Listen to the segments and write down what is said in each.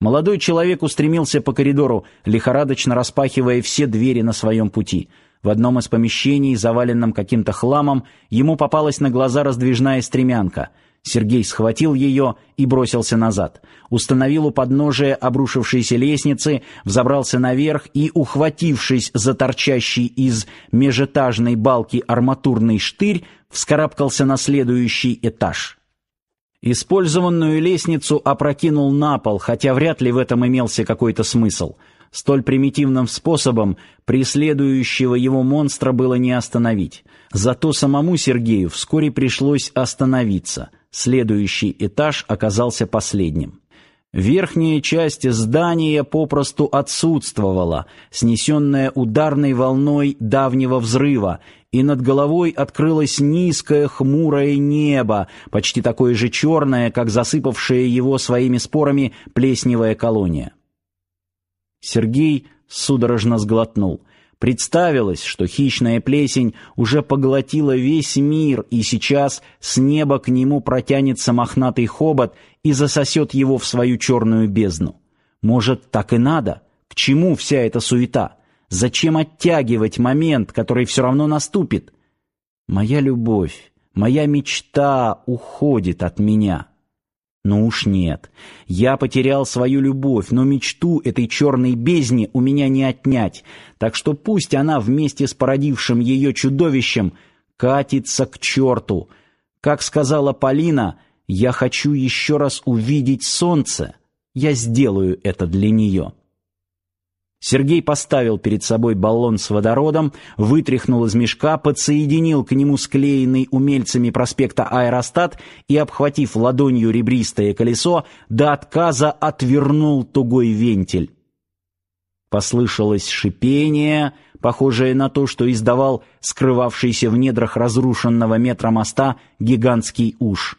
Молодой человек устремился по коридору, лихорадочно распахивая все двери на своем пути. В одном из помещений, заваленном каким-то хламом, ему попалась на глаза раздвижная стремянка — Сергей схватил ее и бросился назад. Установил у подножия обрушившейся лестницы, взобрался наверх и, ухватившись за торчащий из межэтажной балки арматурный штырь, вскарабкался на следующий этаж. Использованную лестницу опрокинул на пол, хотя вряд ли в этом имелся какой-то смысл. Столь примитивным способом преследующего его монстра было не остановить. Зато самому Сергею вскоре пришлось остановиться — Следующий этаж оказался последним. Верхняя часть здания попросту отсутствовала, снесенная ударной волной давнего взрыва, и над головой открылось низкое хмурое небо, почти такое же черное, как засыпавшая его своими спорами плесневая колония. Сергей судорожно сглотнул — Представилось, что хищная плесень уже поглотила весь мир, и сейчас с неба к нему протянется мохнатый хобот и засосет его в свою черную бездну. Может, так и надо? К чему вся эта суета? Зачем оттягивать момент, который все равно наступит? Моя любовь, моя мечта уходит от меня». Ну уж нет. Я потерял свою любовь, но мечту этой черной бездни у меня не отнять. Так что пусть она вместе с породившим ее чудовищем катится к черту. Как сказала Полина, я хочу еще раз увидеть солнце. Я сделаю это для нее. Сергей поставил перед собой баллон с водородом, вытряхнул из мешка, подсоединил к нему склеенный умельцами проспекта аэростат и, обхватив ладонью ребристое колесо, до отказа отвернул тугой вентиль. Послышалось шипение, похожее на то, что издавал скрывавшийся в недрах разрушенного метра моста гигантский уж.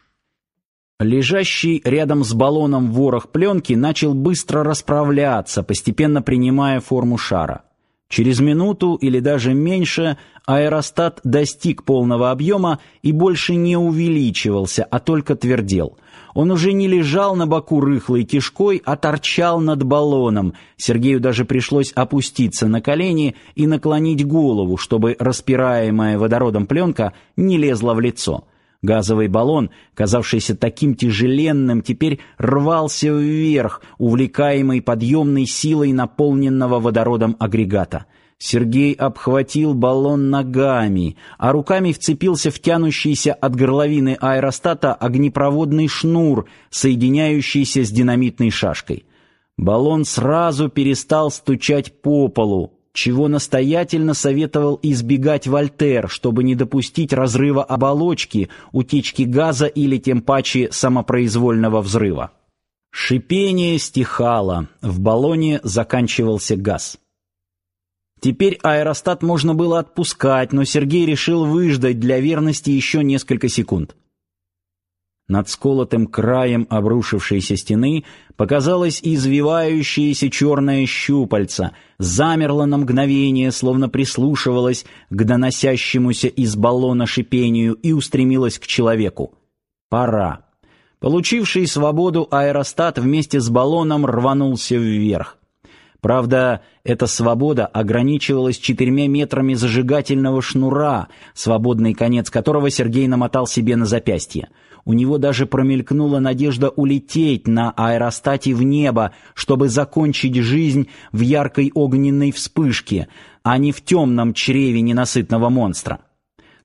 Лежащий рядом с баллоном ворох пленки начал быстро расправляться, постепенно принимая форму шара. Через минуту или даже меньше аэростат достиг полного объема и больше не увеличивался, а только твердел. Он уже не лежал на боку рыхлой кишкой, а торчал над баллоном. Сергею даже пришлось опуститься на колени и наклонить голову, чтобы распираемая водородом пленка не лезла в лицо. Газовый баллон, казавшийся таким тяжеленным, теперь рвался вверх, увлекаемый подъемной силой наполненного водородом агрегата. Сергей обхватил баллон ногами, а руками вцепился в тянущийся от горловины аэростата огнепроводный шнур, соединяющийся с динамитной шашкой. Баллон сразу перестал стучать по полу, чего настоятельно советовал избегать Вольтер, чтобы не допустить разрыва оболочки, утечки газа или тем паче самопроизвольного взрыва. Шипение стихало, в баллоне заканчивался газ. Теперь аэростат можно было отпускать, но Сергей решил выждать для верности еще несколько секунд. Над сколотым краем обрушившейся стены показалось извивающееся черное щупальце, замерло на мгновение, словно прислушивалось к доносящемуся из баллона шипению и устремилось к человеку. Пора. Получивший свободу аэростат вместе с баллоном рванулся вверх. Правда, эта свобода ограничивалась четырьмя метрами зажигательного шнура, свободный конец которого Сергей намотал себе на запястье. У него даже промелькнула надежда улететь на аэростате в небо, чтобы закончить жизнь в яркой огненной вспышке, а не в темном чреве ненасытного монстра.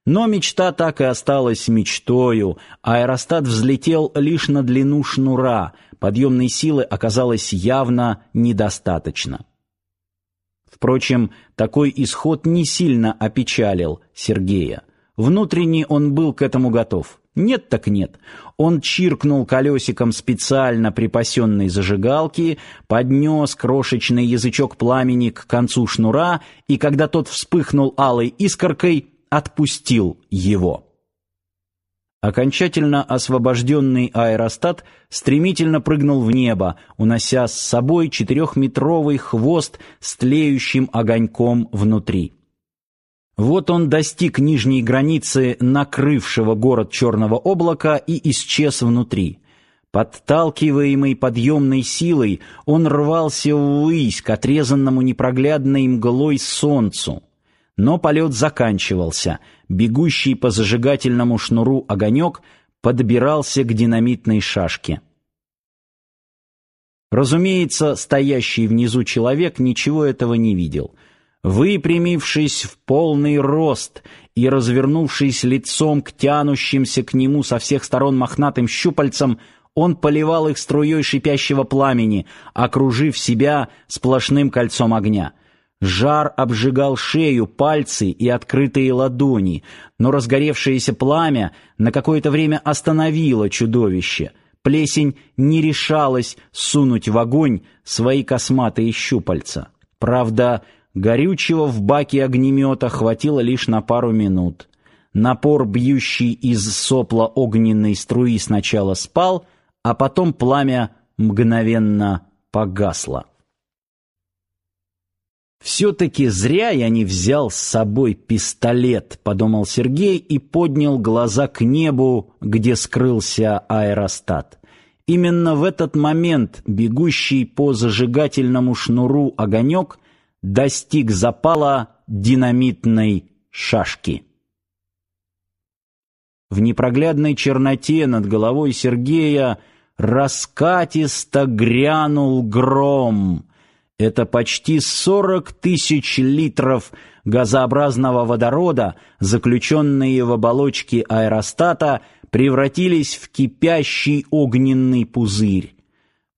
Но мечта так и осталась мечтою. Аэростат взлетел лишь на длину шнура. Подъемной силы оказалось явно недостаточно. Впрочем, такой исход не сильно опечалил Сергея. Внутренне он был к этому готов. Нет так нет. Он чиркнул колесиком специально припасенной зажигалки, поднес крошечный язычок пламени к концу шнура, и когда тот вспыхнул алой искоркой, отпустил его. Окончательно освобожденный аэростат стремительно прыгнул в небо, унося с собой четырехметровый хвост с тлеющим огоньком внутри. Вот он достиг нижней границы накрывшего город черного облака и исчез внутри. Подталкиваемый подъемной силой, он рвался ввысь к отрезанному непроглядной мглой солнцу. Но полет заканчивался. Бегущий по зажигательному шнуру огонек подбирался к динамитной шашке. Разумеется, стоящий внизу человек ничего этого не видел. Выпрямившись в полный рост и развернувшись лицом к тянущимся к нему со всех сторон мохнатым щупальцам, он поливал их струей шипящего пламени, окружив себя сплошным кольцом огня. Жар обжигал шею, пальцы и открытые ладони, но разгоревшееся пламя на какое-то время остановило чудовище. Плесень не решалась сунуть в огонь свои косматые щупальца. Правда, горючего в баке огнемета хватило лишь на пару минут. Напор, бьющий из сопла огненной струи, сначала спал, а потом пламя мгновенно погасло. «Все-таки зря я не взял с собой пистолет», — подумал Сергей и поднял глаза к небу, где скрылся аэростат. Именно в этот момент бегущий по зажигательному шнуру огонек достиг запала динамитной шашки. В непроглядной черноте над головой Сергея раскатисто грянул гром. Это почти сорок тысяч литров газообразного водорода, заключенные в оболочке аэростата, превратились в кипящий огненный пузырь.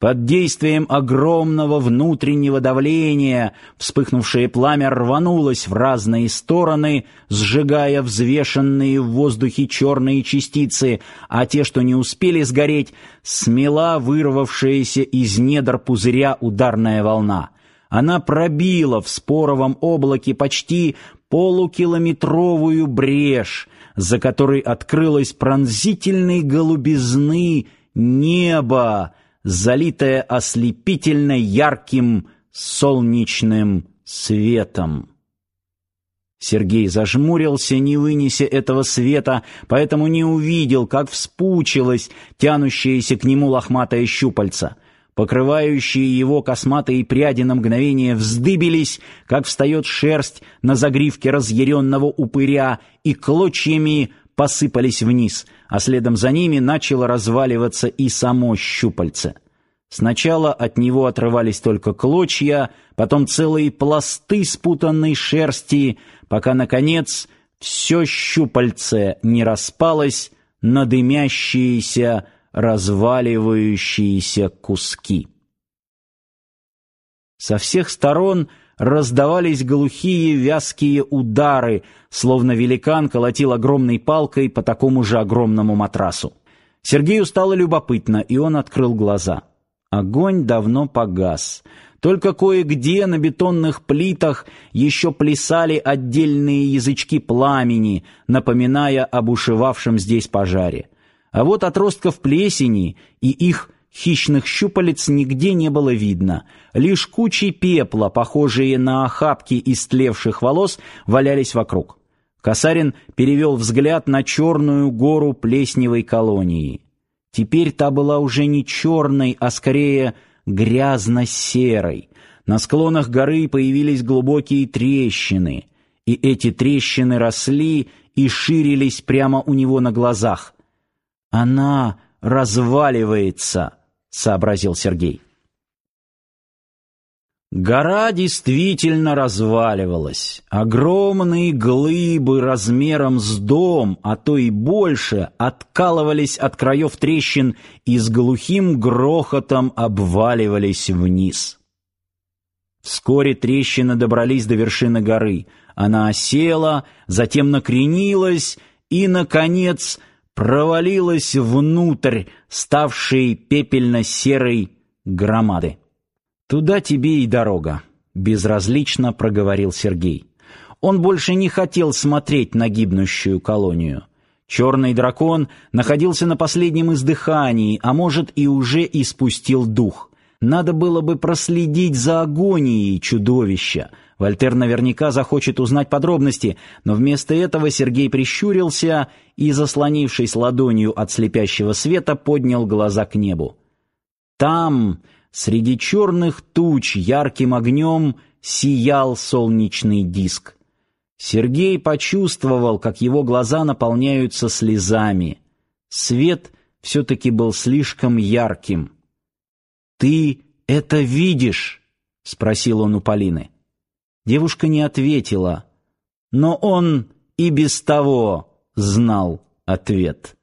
Под действием огромного внутреннего давления вспыхнувшее пламя рванулось в разные стороны, сжигая взвешенные в воздухе черные частицы, а те, что не успели сгореть, смела вырвавшаяся из недр пузыря ударная волна. Она пробила в споровом облаке почти полукилометровую брешь, за которой открылось пронзительной голубизны небо, залитая ослепительно ярким солнечным светом. Сергей зажмурился, не вынеся этого света, поэтому не увидел, как вспучилось тянущееся к нему лохматое щупальце. Покрывающие его косматые пряди на мгновение вздыбились, как встает шерсть на загривке разъяренного упыря, и клочьями посыпались вниз, а следом за ними начало разваливаться и само щупальце. Сначала от него отрывались только клочья, потом целые пласты спутанной шерсти, пока, наконец, все щупальце не распалось на дымящиеся, разваливающиеся куски. Со всех сторон — раздавались глухие вязкие удары, словно великан колотил огромной палкой по такому же огромному матрасу. Сергею стало любопытно, и он открыл глаза. Огонь давно погас. Только кое-где на бетонных плитах еще плясали отдельные язычки пламени, напоминая об ушивавшем здесь пожаре. А вот отростков плесени и их Хищных щупалец нигде не было видно. Лишь кучи пепла, похожие на охапки истлевших волос, валялись вокруг. Касарин перевел взгляд на черную гору плесневой колонии. Теперь та была уже не черной, а скорее грязно-серой. На склонах горы появились глубокие трещины, и эти трещины росли и ширились прямо у него на глазах. Она разваливается сообразил Сергей. Гора действительно разваливалась. Огромные глыбы размером с дом, а то и больше, откалывались от краев трещин и с глухим грохотом обваливались вниз. Вскоре трещины добрались до вершины горы. Она осела, затем накренилась и, наконец, провалилась внутрь ставшей пепельно-серой громады. «Туда тебе и дорога», — безразлично проговорил Сергей. Он больше не хотел смотреть на гибнущую колонию. Черный дракон находился на последнем издыхании, а может и уже испустил дух. Надо было бы проследить за агонией чудовища. Вольтер наверняка захочет узнать подробности, но вместо этого Сергей прищурился и, заслонившись ладонью от слепящего света, поднял глаза к небу. Там, среди черных туч, ярким огнем сиял солнечный диск. Сергей почувствовал, как его глаза наполняются слезами. Свет все-таки был слишком ярким. «Ты это видишь?» — спросил он у Полины. Девушка не ответила, но он и без того знал ответ.